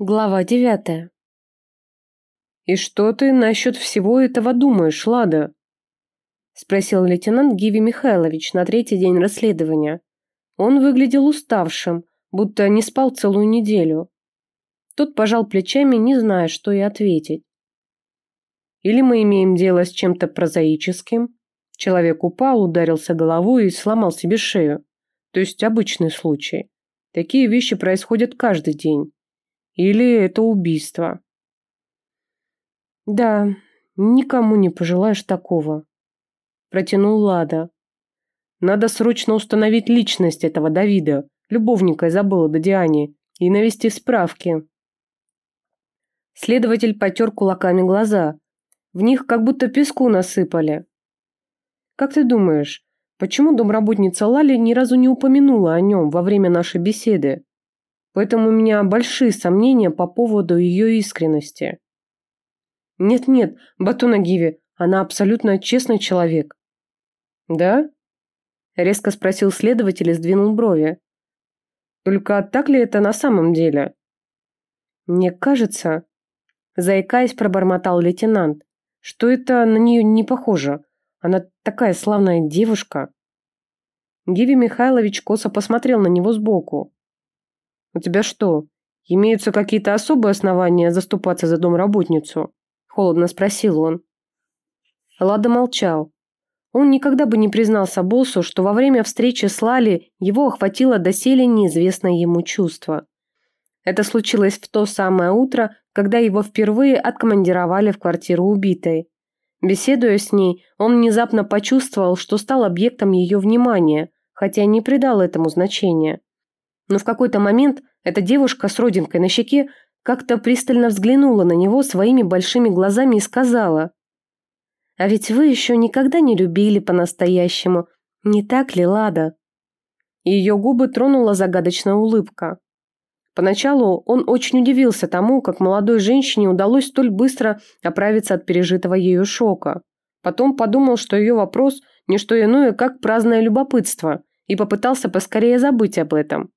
Глава девятая. «И что ты насчет всего этого думаешь, Лада?» Спросил лейтенант Гиви Михайлович на третий день расследования. Он выглядел уставшим, будто не спал целую неделю. Тот пожал плечами, не зная, что и ответить. «Или мы имеем дело с чем-то прозаическим? Человек упал, ударился головой и сломал себе шею. То есть обычный случай. Такие вещи происходят каждый день. Или это убийство? Да, никому не пожелаешь такого. Протянул Лада. Надо срочно установить личность этого Давида, любовника Изабеллы Додиани, и навести справки. Следователь потер кулаками глаза. В них как будто песку насыпали. Как ты думаешь, почему домработница Лали ни разу не упомянула о нем во время нашей беседы? Поэтому у меня большие сомнения по поводу ее искренности. Нет-нет, Батуна Гиви, она абсолютно честный человек. Да? Резко спросил следователь и сдвинул брови. Только так ли это на самом деле? Мне кажется, заикаясь, пробормотал лейтенант, что это на нее не похоже. Она такая славная девушка. Гиви Михайлович косо посмотрел на него сбоку. «У тебя что, имеются какие-то особые основания заступаться за домработницу?» Холодно спросил он. Лада молчал. Он никогда бы не признался боссу, что во время встречи с Лали его охватило доселе неизвестное ему чувство. Это случилось в то самое утро, когда его впервые откомандировали в квартиру убитой. Беседуя с ней, он внезапно почувствовал, что стал объектом ее внимания, хотя не придал этому значения. Но в какой-то момент эта девушка с родинкой на щеке как-то пристально взглянула на него своими большими глазами и сказала «А ведь вы еще никогда не любили по-настоящему, не так ли, Лада?» И ее губы тронула загадочная улыбка. Поначалу он очень удивился тому, как молодой женщине удалось столь быстро оправиться от пережитого ею шока. Потом подумал, что ее вопрос – не что иное, как праздное любопытство, и попытался поскорее забыть об этом.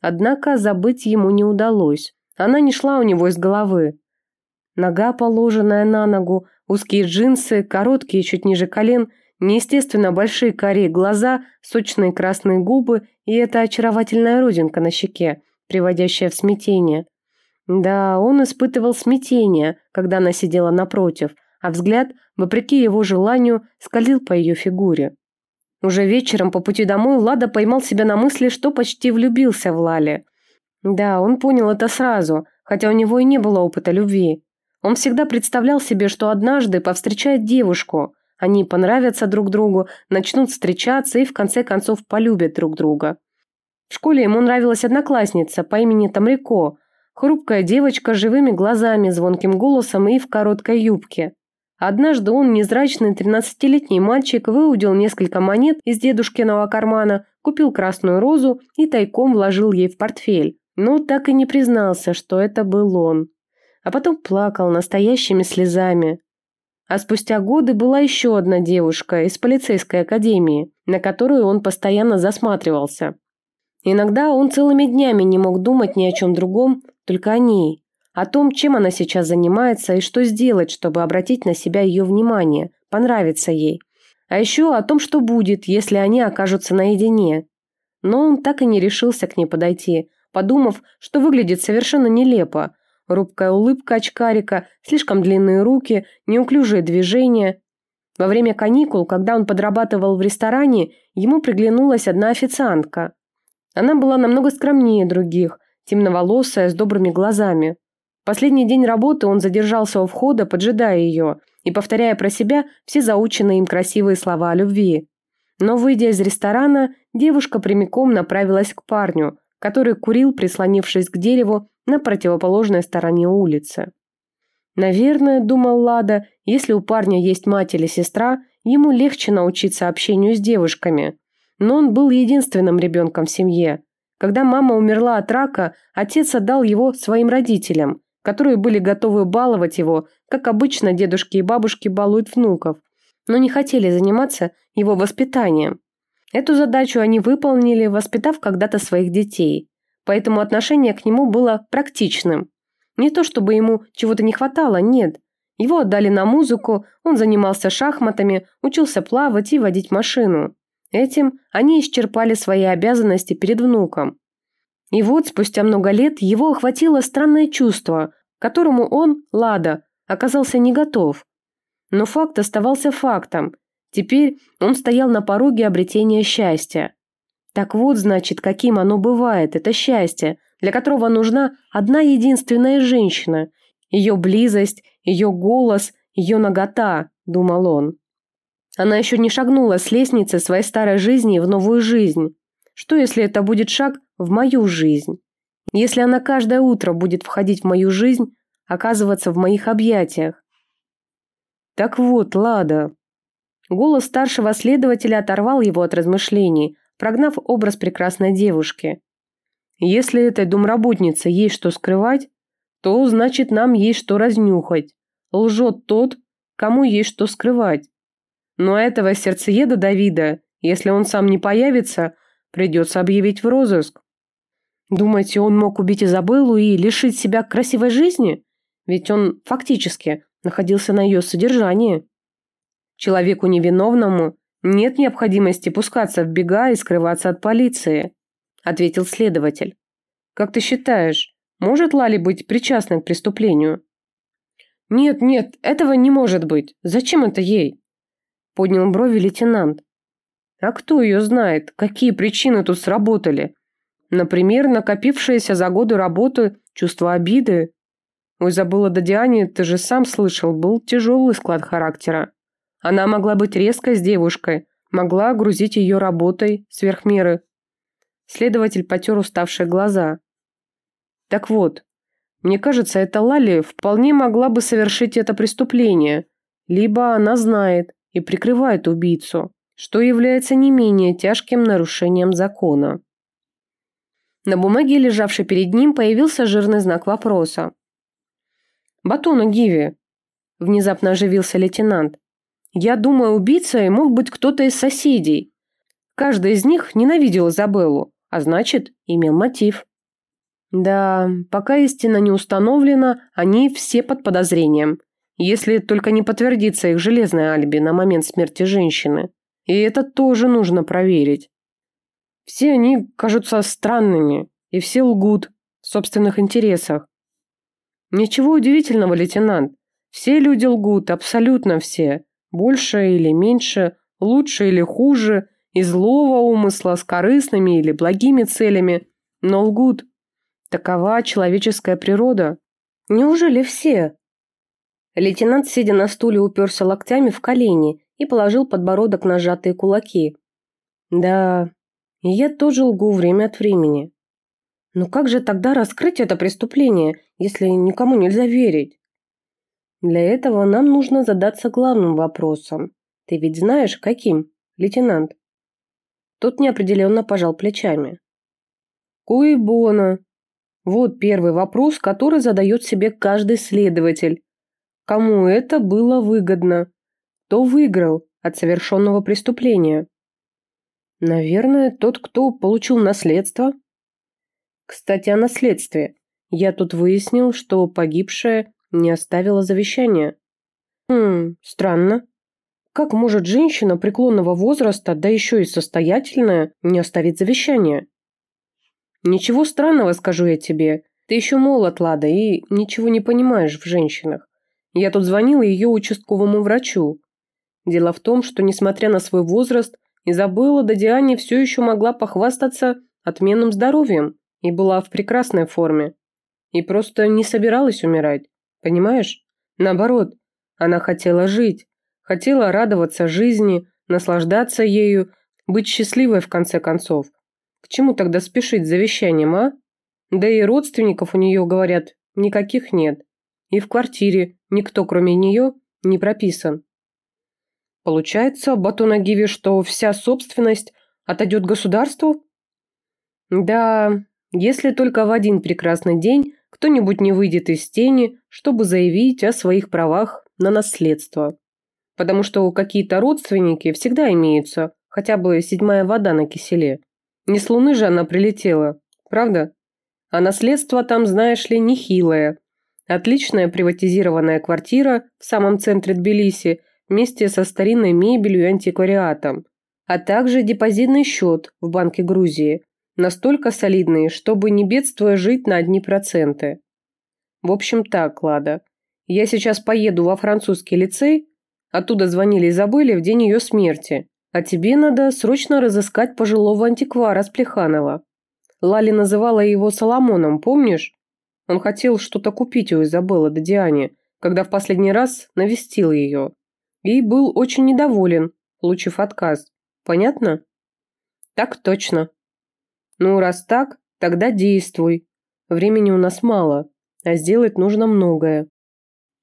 Однако забыть ему не удалось. Она не шла у него из головы. Нога, положенная на ногу, узкие джинсы, короткие чуть ниже колен, неестественно большие карие глаза, сочные красные губы и эта очаровательная родинка на щеке, приводящая в смятение. Да, он испытывал смятение, когда она сидела напротив, а взгляд, вопреки его желанию, скользил по ее фигуре. Уже вечером по пути домой Лада поймал себя на мысли, что почти влюбился в Лале. Да, он понял это сразу, хотя у него и не было опыта любви. Он всегда представлял себе, что однажды повстречает девушку, они понравятся друг другу, начнут встречаться и в конце концов полюбят друг друга. В школе ему нравилась одноклассница по имени Тамрико, хрупкая девочка с живыми глазами, звонким голосом и в короткой юбке. Однажды он, незрачный тринадцатилетний мальчик, выудил несколько монет из дедушкиного кармана, купил красную розу и тайком вложил ей в портфель. Но так и не признался, что это был он. А потом плакал настоящими слезами. А спустя годы была еще одна девушка из полицейской академии, на которую он постоянно засматривался. Иногда он целыми днями не мог думать ни о чем другом, только о ней о том, чем она сейчас занимается и что сделать, чтобы обратить на себя ее внимание, понравиться ей. А еще о том, что будет, если они окажутся наедине. Но он так и не решился к ней подойти, подумав, что выглядит совершенно нелепо. Рубкая улыбка очкарика, слишком длинные руки, неуклюжие движения. Во время каникул, когда он подрабатывал в ресторане, ему приглянулась одна официантка. Она была намного скромнее других, темноволосая, с добрыми глазами. Последний день работы он задержался у входа, поджидая ее и повторяя про себя все заученные им красивые слова о любви. Но, выйдя из ресторана, девушка прямиком направилась к парню, который курил, прислонившись к дереву на противоположной стороне улицы. Наверное, думал Лада, если у парня есть мать или сестра, ему легче научиться общению с девушками. Но он был единственным ребенком в семье. Когда мама умерла от рака, отец отдал его своим родителям, которые были готовы баловать его, как обычно дедушки и бабушки балуют внуков, но не хотели заниматься его воспитанием. Эту задачу они выполнили, воспитав когда-то своих детей, поэтому отношение к нему было практичным. Не то чтобы ему чего-то не хватало, нет. Его отдали на музыку, он занимался шахматами, учился плавать и водить машину. Этим они исчерпали свои обязанности перед внуком. И вот спустя много лет его охватило странное чувство, которому он, Лада, оказался не готов. Но факт оставался фактом. Теперь он стоял на пороге обретения счастья. Так вот, значит, каким оно бывает, это счастье, для которого нужна одна единственная женщина. Ее близость, ее голос, ее нагота, думал он. Она еще не шагнула с лестницы своей старой жизни в новую жизнь. Что, если это будет шаг в мою жизнь? Если она каждое утро будет входить в мою жизнь, оказываться в моих объятиях? Так вот, Лада. Голос старшего следователя оторвал его от размышлений, прогнав образ прекрасной девушки. Если этой домработнице есть что скрывать, то значит нам есть что разнюхать. Лжет тот, кому есть что скрывать. Но этого сердцееда Давида, если он сам не появится, придется объявить в розыск. Думаете, он мог убить Изабеллу и лишить себя красивой жизни? Ведь он фактически находился на ее содержании. Человеку невиновному нет необходимости пускаться в бега и скрываться от полиции, ответил следователь. Как ты считаешь, может Лали быть причастной к преступлению? Нет, нет, этого не может быть. Зачем это ей? Поднял брови лейтенант. А кто ее знает, какие причины тут сработали? Например, накопившееся за годы работы чувство обиды. Ой, забыла до Диане, ты же сам слышал, был тяжелый склад характера. Она могла быть резкой с девушкой, могла грузить ее работой сверх меры. Следователь потер уставшие глаза. Так вот, мне кажется, эта Лали вполне могла бы совершить это преступление. Либо она знает, и прикрывает убийцу, что является не менее тяжким нарушением закона. На бумаге, лежавшей перед ним, появился жирный знак вопроса. «Батона Гиви», – внезапно оживился лейтенант. «Я думаю, убийцей мог быть кто-то из соседей. Каждый из них ненавидел Изабеллу, а значит, имел мотив». «Да, пока истина не установлена, они все под подозрением», если только не подтвердится их железное алиби на момент смерти женщины. И это тоже нужно проверить. Все они кажутся странными, и все лгут в собственных интересах. Ничего удивительного, лейтенант. Все люди лгут, абсолютно все. Больше или меньше, лучше или хуже, из злого умысла, с корыстными или благими целями. Но лгут. Такова человеческая природа. Неужели все? Лейтенант, сидя на стуле, уперся локтями в колени и положил подбородок на сжатые кулаки. «Да, я тоже лгу время от времени. Но как же тогда раскрыть это преступление, если никому нельзя верить?» «Для этого нам нужно задаться главным вопросом. Ты ведь знаешь, каким, лейтенант?» Тот неопределенно пожал плечами. «Куибона. Вот первый вопрос, который задает себе каждый следователь, Кому это было выгодно? Кто выиграл от совершенного преступления? Наверное, тот, кто получил наследство. Кстати, о наследстве. Я тут выяснил, что погибшая не оставила завещания. Хм, странно. Как может женщина преклонного возраста, да еще и состоятельная, не оставить завещание? Ничего странного, скажу я тебе. Ты еще молод, Лада, и ничего не понимаешь в женщинах. Я тут звонила ее участковому врачу. Дело в том, что, несмотря на свой возраст, Изабелла Дадиане все еще могла похвастаться отменным здоровьем и была в прекрасной форме. И просто не собиралась умирать, понимаешь? Наоборот, она хотела жить, хотела радоваться жизни, наслаждаться ею, быть счастливой в конце концов. К чему тогда спешить с завещанием, а? Да и родственников у нее, говорят, никаких нет. И в квартире никто, кроме нее, не прописан. Получается, Батонагиви, что вся собственность отойдет государству? Да, если только в один прекрасный день кто-нибудь не выйдет из тени, чтобы заявить о своих правах на наследство. Потому что какие-то родственники всегда имеются, хотя бы седьмая вода на киселе. Не с луны же она прилетела, правда? А наследство там, знаешь ли, нехилое. Отличная приватизированная квартира в самом центре Тбилиси вместе со старинной мебелью и антиквариатом, а также депозитный счет в Банке Грузии, настолько солидный, чтобы не бедствуя жить на одни проценты. В общем так, Лада, я сейчас поеду во французский лицей, оттуда звонили и забыли в день ее смерти, а тебе надо срочно разыскать пожилого антиквара с Плеханова. Лали называла его Соломоном, помнишь? Он хотел что-то купить у Изабеллы Додиане, когда в последний раз навестил ее. И был очень недоволен, получив отказ. Понятно? Так точно. Ну, раз так, тогда действуй. Времени у нас мало, а сделать нужно многое.